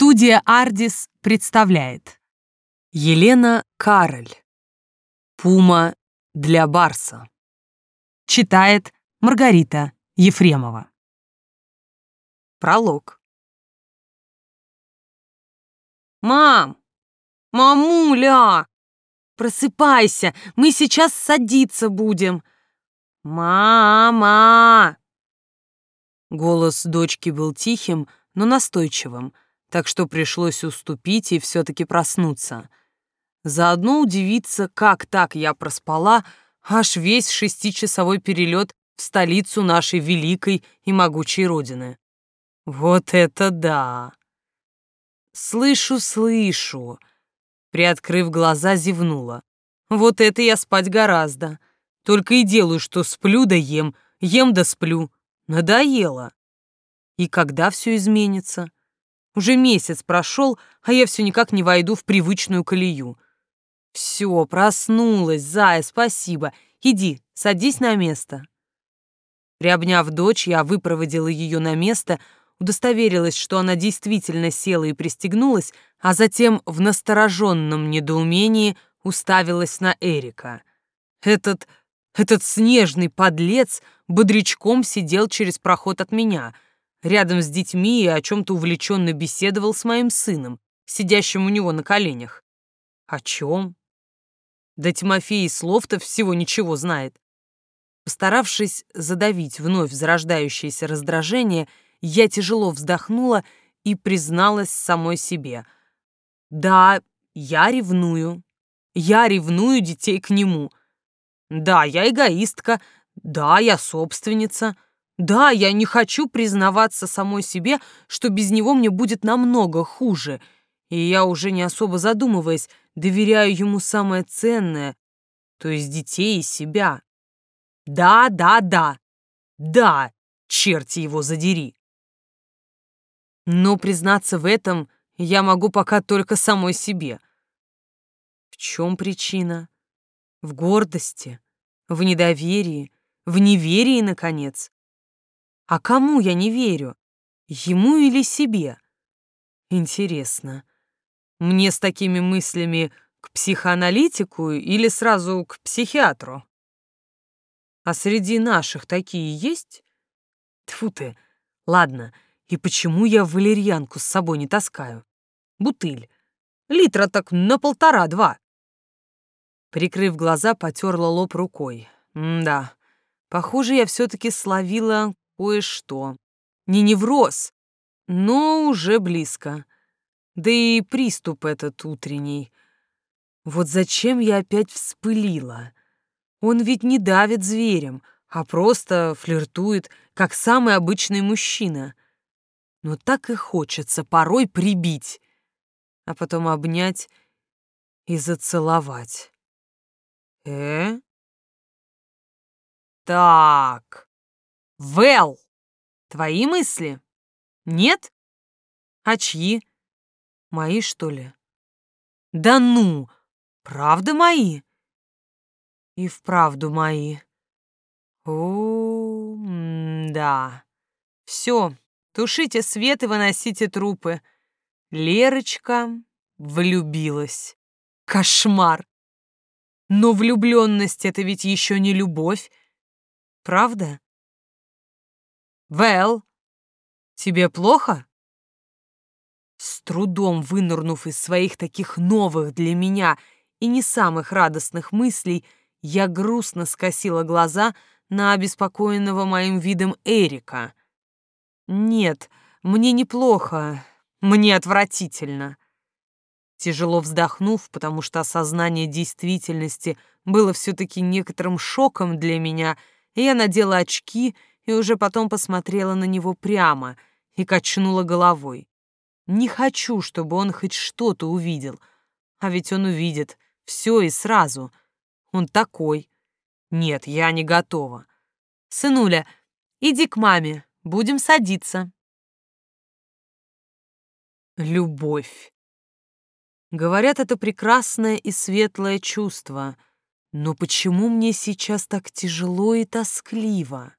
Студия «Ардис» представляет Елена Кароль «Пума для Барса» Читает Маргарита Ефремова Пролог «Мам! Мамуля! Просыпайся, мы сейчас садиться будем! Мама!» Голос дочки был тихим, но настойчивым — так что пришлось уступить и все-таки проснуться. Заодно удивиться, как так я проспала аж весь шестичасовой перелет в столицу нашей великой и могучей родины. Вот это да! Слышу, слышу. Приоткрыв глаза, зевнула. Вот это я спать гораздо. Только и делаю, что сплю да ем, ем да сплю. Надоело. И когда все изменится? Уже месяц прошел, а я все никак не войду в привычную колею. Все, проснулась, зая, спасибо. Иди, садись на место. Приобняв дочь, я выпроводила ее на место, удостоверилась, что она действительно села и пристегнулась, а затем в настороженном недоумении уставилась на Эрика. Этот, этот снежный подлец бодрячком сидел через проход от меня — рядом с детьми и о чем-то увлеченно беседовал с моим сыном, сидящим у него на коленях. О чем? Да Тимофей слов-то всего ничего знает. Постаравшись задавить вновь зарождающееся раздражение, я тяжело вздохнула и призналась самой себе. Да, я ревную. Я ревную детей к нему. Да, я эгоистка. Да, я собственница. Да, я не хочу признаваться самой себе, что без него мне будет намного хуже, и я уже не особо задумываясь, доверяю ему самое ценное, то есть детей и себя. Да, да, да, да, черти его задери. Но признаться в этом я могу пока только самой себе. В чем причина? В гордости, в недоверии, в неверии, наконец. А кому я не верю? Ему или себе? Интересно. Мне с такими мыслями к психоаналитику или сразу к психиатру? А среди наших такие есть? Тьфу ты. Ладно, и почему я валерьянку с собой не таскаю? Бутыль. Литра так на полтора-два. Прикрыв глаза, потерла лоб рукой. М да, похоже, я все-таки словила кое-что. Не невроз, но уже близко. Да и приступ этот утренний. Вот зачем я опять вспылила? Он ведь не давит зверем, а просто флиртует, как самый обычный мужчина. Но так и хочется порой прибить, а потом обнять и зацеловать. Э? Так. Вэл, твои мысли? Нет? А чьи? Мои, что ли? Да ну, правда мои? И вправду мои. О, да. Все, тушите свет и выносите трупы. Лерочка влюбилась. Кошмар. Но влюбленность — это ведь еще не любовь. Правда? Вэл, тебе плохо?» С трудом вынырнув из своих таких новых для меня и не самых радостных мыслей, я грустно скосила глаза на обеспокоенного моим видом Эрика. «Нет, мне неплохо, мне отвратительно». Тяжело вздохнув, потому что осознание действительности было все-таки некоторым шоком для меня, я надела очки и уже потом посмотрела на него прямо и качнула головой. Не хочу, чтобы он хоть что-то увидел, а ведь он увидит все и сразу. Он такой. Нет, я не готова. Сынуля, иди к маме, будем садиться. Любовь. Говорят, это прекрасное и светлое чувство. Но почему мне сейчас так тяжело и тоскливо?